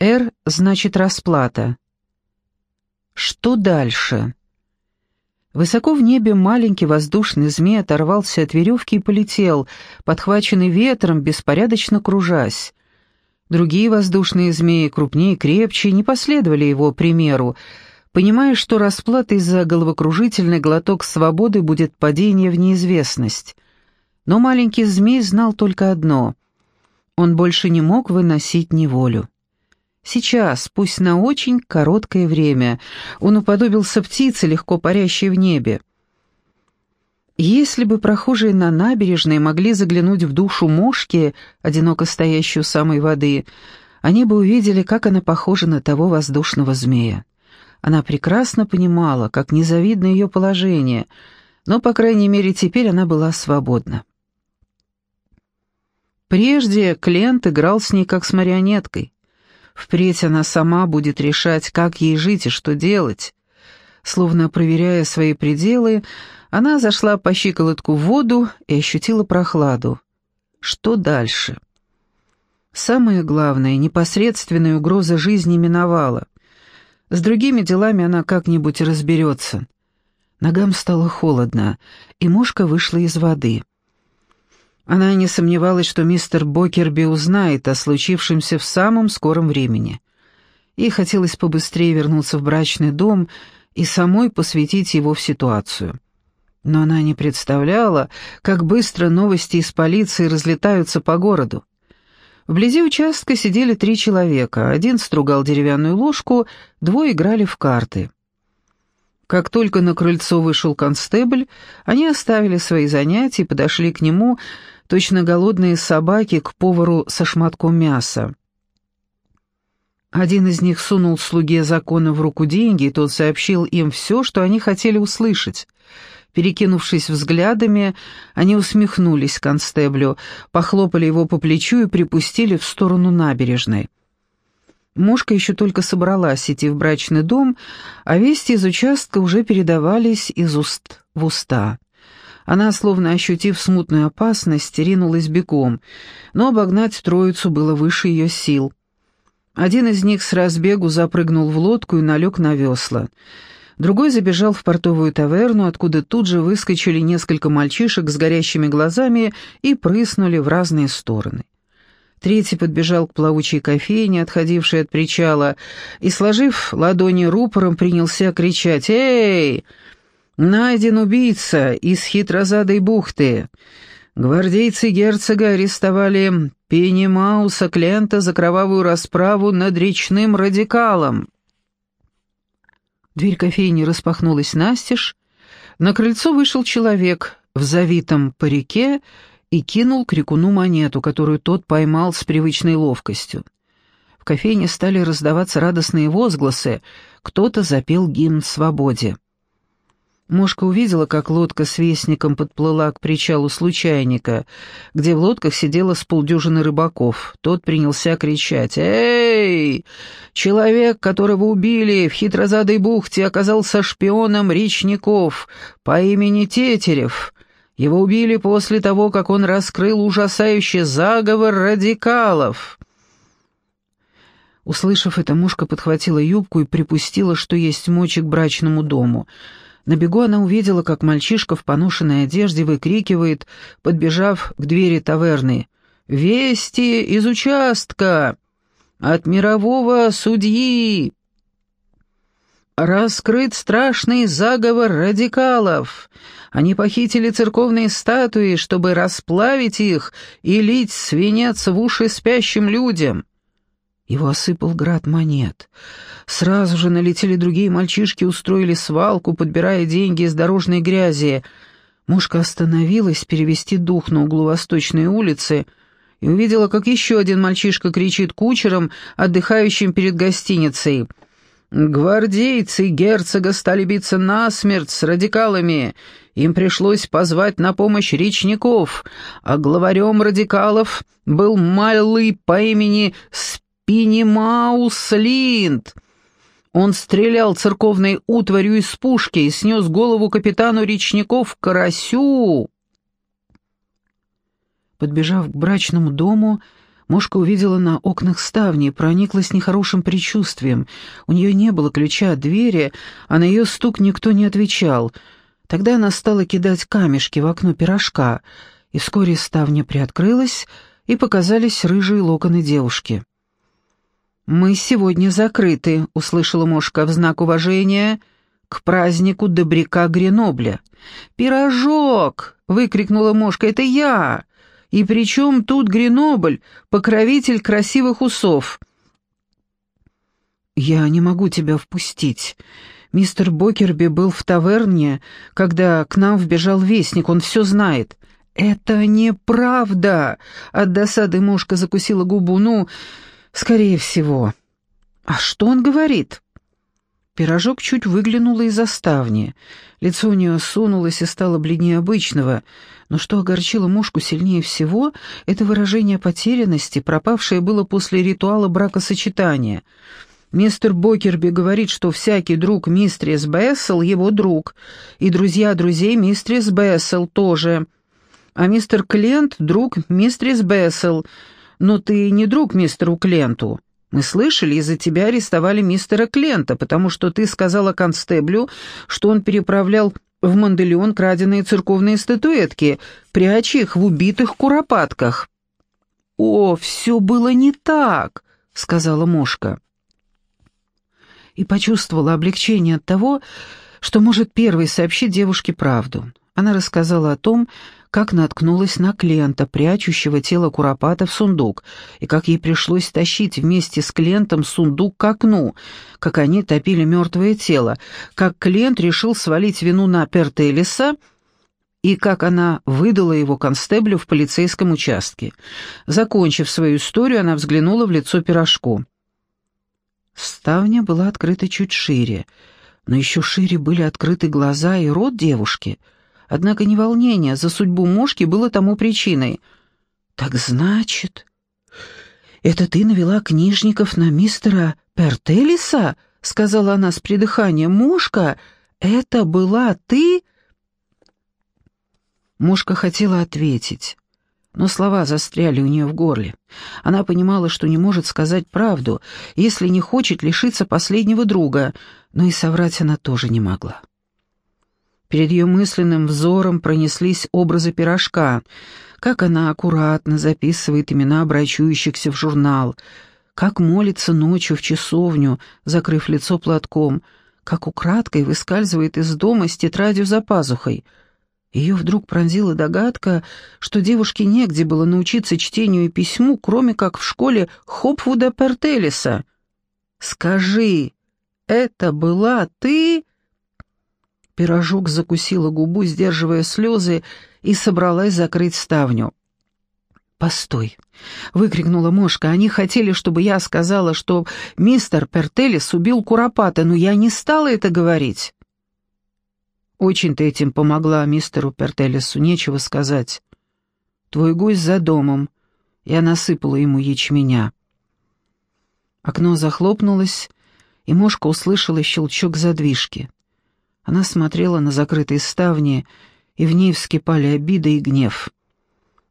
«Р» значит расплата. Что дальше? Высоко в небе маленький воздушный змей оторвался от веревки и полетел, подхваченный ветром, беспорядочно кружась. Другие воздушные змеи, крупнее и крепче, не последовали его примеру, понимая, что расплатой за головокружительный глоток свободы будет падение в неизвестность. Но маленький змей знал только одно — он больше не мог выносить неволю. Сейчас, пусть на очень короткое время, он уподобился птице, легко парящей в небе. Если бы прохожие на набережной могли заглянуть в душу мошки, одиноко стоящей у самой воды, они бы увидели, как она похожа на того воздушного змея. Она прекрасно понимала, как незавидно ее положение, но, по крайней мере, теперь она была свободна. Прежде Клент играл с ней как с марионеткой. Впредь она сама будет решать, как ей жить и что делать. Словно проверяя свои пределы, она зашла по щиколотку в воду и ощутила прохладу. Что дальше? Самое главное, непосредственная угроза жизни миновала. С другими делами она как-нибудь разберется. Ногам стало холодно, и мушка вышла из воды. Она не сомневалась, что мистер Бокерби узнает о случившемся в самом скором времени. Ей хотелось побыстрее вернуться в брачный дом и самой посвятить его в ситуацию. Но она не представляла, как быстро новости из полиции разлетаются по городу. Вблизи участка сидели три человека. Один стругал деревянную ложку, двое играли в карты. Как только на крыльцо вышел констебль, они оставили свои занятия и подошли к нему, точно голодные собаки, к повару со шматком мяса. Один из них сунул слуге закона в руку деньги, и тот сообщил им все, что они хотели услышать. Перекинувшись взглядами, они усмехнулись констеблю, похлопали его по плечу и припустили в сторону набережной. Мушка еще только собралась идти в брачный дом, а вести из участка уже передавались из уст в уста. Она, словно ощутив смутную опасность, ринулась бегом, но обогнать троицу было выше ее сил. Один из них с разбегу запрыгнул в лодку и налег на весла. Другой забежал в портовую таверну, откуда тут же выскочили несколько мальчишек с горящими глазами и прыснули в разные стороны. Третий подбежал к плавучей кофейне, отходившей от причала, и, сложив ладони рупором, принялся кричать «Эй!» Найден убийца из хитрозадой бухты. Гвардейцы герцога арестовали Пенни Мауса Клента за кровавую расправу над речным радикалом. Дверь кофейни распахнулась настежь. На крыльцо вышел человек в завитом парике и кинул крикуну монету, которую тот поймал с привычной ловкостью. В кофейне стали раздаваться радостные возгласы, кто-то запел гимн свободе. Мошка увидела, как лодка с вестником подплыла к причалу случайника, где в лодках сидело с полдюжины рыбаков. Тот принялся кричать «Эй! Человек, которого убили в хитрозадой бухте, оказался шпионом речников по имени Тетерев. Его убили после того, как он раскрыл ужасающий заговор радикалов». Услышав это, мушка подхватила юбку и припустила, что есть мочи к брачному дому — на бегу она увидела, как мальчишка в поношенной одежде выкрикивает, подбежав к двери таверны. «Вести из участка! От мирового судьи!» Раскрыт страшный заговор радикалов. Они похитили церковные статуи, чтобы расплавить их и лить свинец в уши спящим людям. Его осыпал град монет. Сразу же налетели другие мальчишки, устроили свалку, подбирая деньги из дорожной грязи. Мушка остановилась перевести дух на углу Восточной улицы и увидела, как еще один мальчишка кричит кучерам, отдыхающим перед гостиницей. «Гвардейцы герцога стали биться насмерть с радикалами. Им пришлось позвать на помощь речников, а главарем радикалов был малый по имени Спирит. Пинимаус Линд. Он стрелял церковной утварью из пушки и снес голову капитану речников Карасю. Подбежав к брачному дому, Мошка увидела на окнах ставни и прониклась нехорошим предчувствием. У нее не было ключа от двери, а на ее стук никто не отвечал. Тогда она стала кидать камешки в окно пирожка, и вскоре ставня приоткрылась, и показались рыжие локоны девушки. «Мы сегодня закрыты», — услышала Мошка в знак уважения к празднику Добряка Гренобля. «Пирожок!» — выкрикнула Мошка. «Это я!» И при чем тут Гренобль, покровитель красивых усов?» «Я не могу тебя впустить. Мистер Бокерби был в таверне, когда к нам вбежал вестник, он все знает». «Это неправда!» — от досады мушка закусила губу. «Ну, скорее всего». «А что он говорит?» Пирожок чуть выглянула из-за ставни. Лицо у нее сунулось и стало бледнее обычного, но что огорчило мушку сильнее всего, это выражение потерянности, пропавшее было после ритуала бракосочетания. Мистер Бокерби говорит, что всякий друг мистрис Бессел — его друг, и друзья друзей мистрис Бессел тоже. А мистер Клент — друг мистрис Бессел, но ты не друг мистеру Кленту. Мы слышали, из-за тебя арестовали мистера Клента, потому что ты сказала констеблю, что он переправлял в Манделеон краденые церковные статуэтки, пряча их в убитых куропатках». «О, все было не так», — сказала Мошка. И почувствовала облегчение от того, что может первой сообщить девушке правду. Она рассказала о том, как наткнулась на Клента, прячущего тело Куропата в сундук, и как ей пришлось тащить вместе с Клентом сундук к окну, как они топили мертвое тело, как Клент решил свалить вину на Пертелиса, и как она выдала его констеблю в полицейском участке. Закончив свою историю, она взглянула в лицо пирожку. Ставня была открыта чуть шире, но еще шире были открыты глаза и рот девушки — Однако не волнение за судьбу мошки было тому причиной. «Так значит...» «Это ты навела книжников на мистера Пертелиса?» — сказала она с придыханием. «Мошка, это была ты?» Мошка хотела ответить, но слова застряли у нее в горле. Она понимала, что не может сказать правду, если не хочет лишиться последнего друга, но и соврать она тоже не могла. Перед ее мысленным взором пронеслись образы пирожка, как она аккуратно записывает имена обращающихся в журнал, как молится ночью в часовню, закрыв лицо платком, как украдкой выскальзывает из дома с тетрадью за пазухой. Ее вдруг пронзила догадка, что девушке негде было научиться чтению и письму, кроме как в школе Хопвуда Пертелиса. «Скажи, это была ты?» Пирожок закусила губу, сдерживая слезы, и собралась закрыть ставню. «Постой!» — выкрикнула Мошка. «Они хотели, чтобы я сказала, что мистер Пертелис убил Куропата, но я не стала это говорить». «Очень ты этим помогла мистеру Пертелису, нечего сказать. Твой гость за домом». Я насыпала ему ячменя. Окно захлопнулось, и Мошка услышала щелчок задвижки. Она смотрела на закрытые ставни, и в ней вскипали обида и гнев.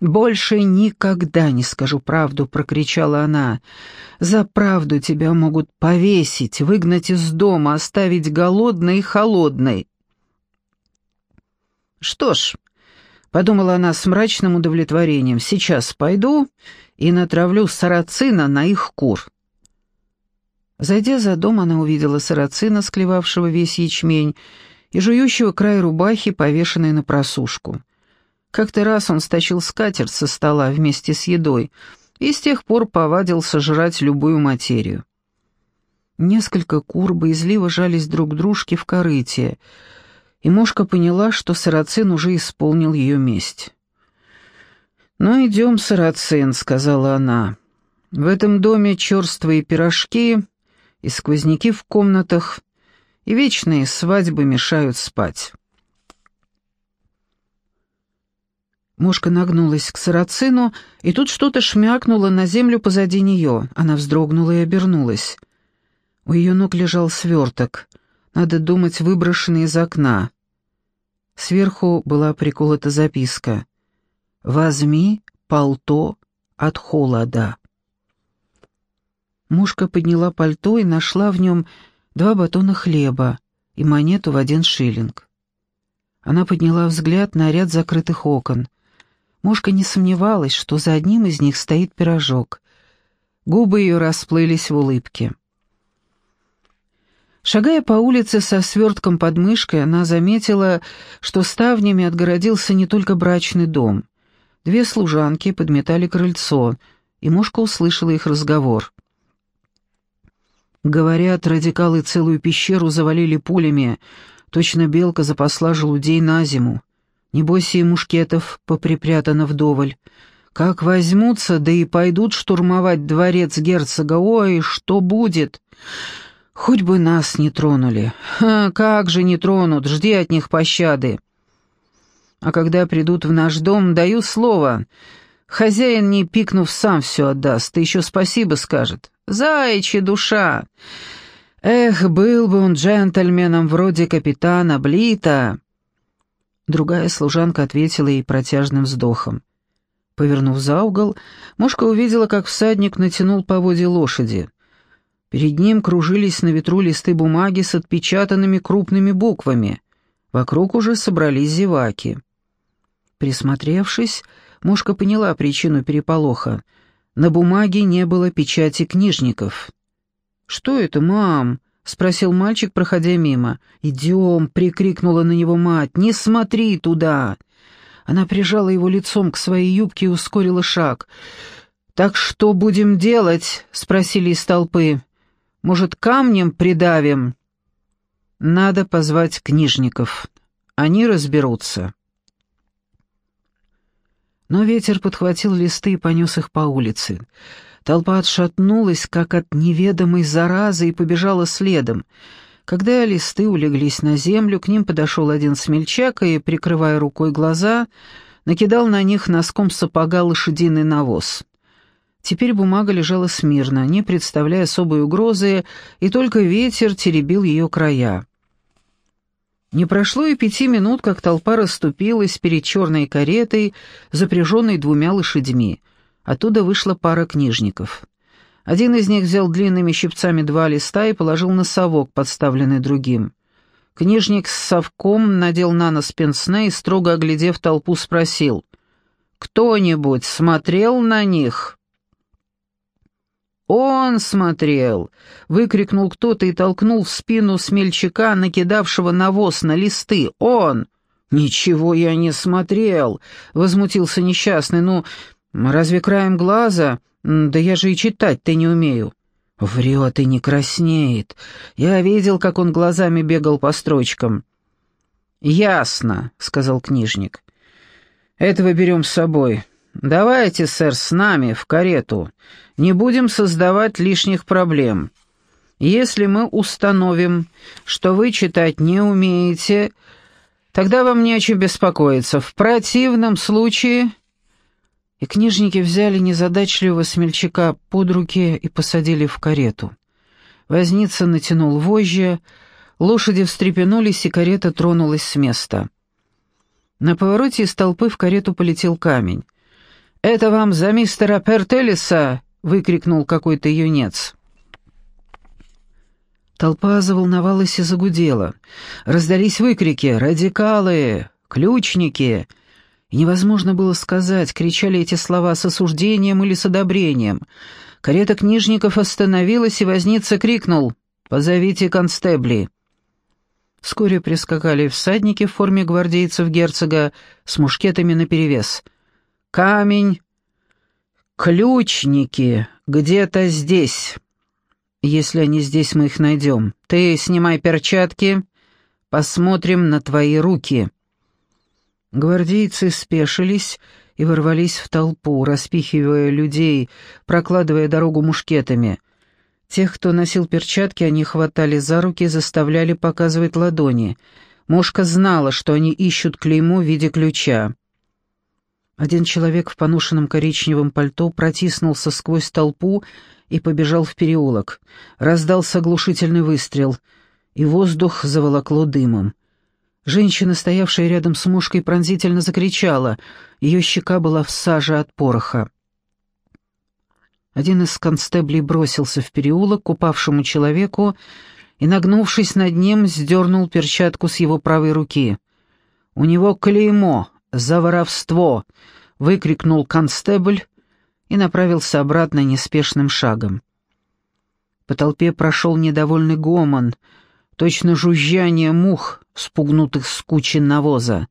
«Больше никогда не скажу правду», — прокричала она. «За правду тебя могут повесить, выгнать из дома, оставить голодной и холодной». «Что ж», — подумала она с мрачным удовлетворением, — «сейчас пойду и натравлю сарацина на их кур». Зайдя за дом, она увидела сарацина, склевавшего весь ячмень, и жующего край рубахи, повешенной на просушку. Как-то раз он стащил скатерть со стола вместе с едой и с тех пор повадился жрать любую материю. Несколько кур боязливо жались друг дружке в корыте, и Мошка поняла, что сарацин уже исполнил ее месть. «Ну, идем, сарацин», — сказала она. «В этом доме черствые пирожки, и сквозняки в комнатах, и вечные свадьбы мешают спать. Мушка нагнулась к сарацину, и тут что-то шмякнуло на землю позади нее. Она вздрогнула и обернулась. У ее ног лежал сверток, надо думать, выброшенный из окна. Сверху была приколота записка «Возьми полто от холода». Мушка подняла пальто и нашла в нем два батона хлеба и монету в один шиллинг. Она подняла взгляд на ряд закрытых окон. Мушка не сомневалась, что за одним из них стоит пирожок. Губы ее расплылись в улыбке. Шагая по улице со свертком под мышкой, она заметила, что ставнями отгородился не только брачный дом. Две служанки подметали крыльцо, и мушка услышала их разговор. Говорят, радикалы целую пещеру завалили пулями, точно белка запасла желудей на зиму. Небось и мушкетов поприпрятано вдоволь. Как возьмутся, да и пойдут штурмовать дворец герцога, ой, что будет? Хоть бы нас не тронули. Ха, как же не тронут, жди от них пощады. А когда придут в наш дом, даю слово. Хозяин, не пикнув, сам все отдаст, и еще спасибо скажет. Заячья душа! Эх, был бы он джентльменом вроде капитана Блита. Другая служанка ответила ей протяжным вздохом. Повернув за угол, мушка увидела, как всадник натянул поводья лошади — Перед ним кружились на ветру листы бумаги с отпечатанными крупными буквами. Вокруг уже собрались зеваки. Присмотревшись, мушка поняла причину переполоха. На бумаге не было печати книжников. «Что это, мам?» — спросил мальчик, проходя мимо. «Идем!» — прикрикнула на него мать. «Не смотри туда!» Она прижала его лицом к своей юбке и ускорила шаг. «Так что будем делать?» — спросили из толпы. Может, камнем придавим?» «Надо позвать книжников. Они разберутся». Но ветер подхватил листы и понес их по улице. Толпа отшатнулась, как от неведомой заразы, и побежала следом. Когда листы улеглись на землю, к ним подошел один смельчак и, прикрывая рукой глаза, накидал на них носком сапога лошадиный навоз. Теперь бумага лежала смирно, не представляя особой угрозы, и только ветер теребил ее края. Не прошло и пяти минут, как толпа расступилась перед черной каретой, запряженной двумя лошадьми. Оттуда вышла пара книжников. Один из них взял длинными щипцами два листа и положил на совок, подставленный другим. Книжник с совком надел на нос пенсне и, строго оглядев толпу, спросил, «Кто-нибудь смотрел на них?» «Он смотрел!» — выкрикнул кто-то и толкнул в спину смельчака, накидавшего навоз на листы. «Он!» «Ничего я не смотрел!» — возмутился несчастный. «Ну, разве краем глаза? Да я же и читать-то не умею». «Врет и не краснеет. Я видел, как он глазами бегал по строчкам». «Ясно», — сказал книжник. «Этого берем с собой. Давайте, сэр, с нами в карету. Не будем создавать лишних проблем. Если мы установим, что вы читать не умеете, тогда вам не о чем беспокоиться. В противном случае...» И книжники взяли незадачливого смельчака под руки и посадили в карету. Возница натянул вожжи, лошади встрепенулись, и карета тронулась с места. На повороте из толпы в карету полетел камень. «Это вам за мистера Пертелиса!» — выкрикнул какой-то юнец. Толпа заволновалась и загудела. Раздались выкрики «Радикалы! Ключники!» И невозможно было сказать, кричали эти слова с осуждением или с одобрением. Карета книжников остановилась, и возница крикнул «Позовите констебли!» Вскоре прискакали всадники в форме гвардейцев герцога с мушкетами наперевес. Камень. Ключники. Где-то здесь. Если они здесь, мы их найдем. Ты снимай перчатки. Посмотрим на твои руки. Гвардейцы спешились и ворвались в толпу, распихивая людей, прокладывая дорогу мушкетами. Тех, кто носил перчатки, они хватали за руки и заставляли показывать ладони. Мошка знала, что они ищут клеймо в виде ключа. Один человек в поношенном коричневом пальто протиснулся сквозь толпу и побежал в переулок. Раздался оглушительный выстрел, и воздух заволокло дымом. Женщина, стоявшая рядом с мушкой, пронзительно закричала. Ее щека была в саже от пороха. Один из констеблей бросился в переулок к упавшему человеку и, нагнувшись над ним, сдернул перчатку с его правой руки. «У него клеймо за воровство!» — выкрикнул констебль и направился обратно неспешным шагом. По толпе прошел недовольный гомон, точно жужжание мух, спугнутых с кучи навоза.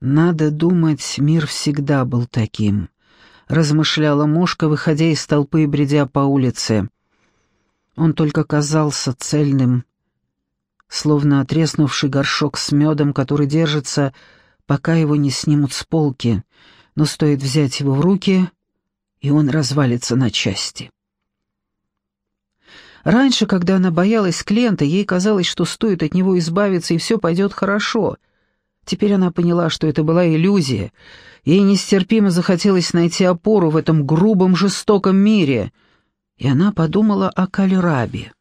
«Надо думать, мир всегда был таким», — размышляла мушка, выходя из толпы и бредя по улице. Он только казался цельным, словно отреснувший горшок с медом, который держится, пока его не снимут с полки, но стоит взять его в руки, и он развалится на части. Раньше, когда она боялась клиента, ей казалось, что стоит от него избавиться, и все пойдет хорошо. Теперь она поняла, что это была иллюзия. Ей нестерпимо захотелось найти опору в этом грубом, жестоком мире. И она подумала о Кальрабе.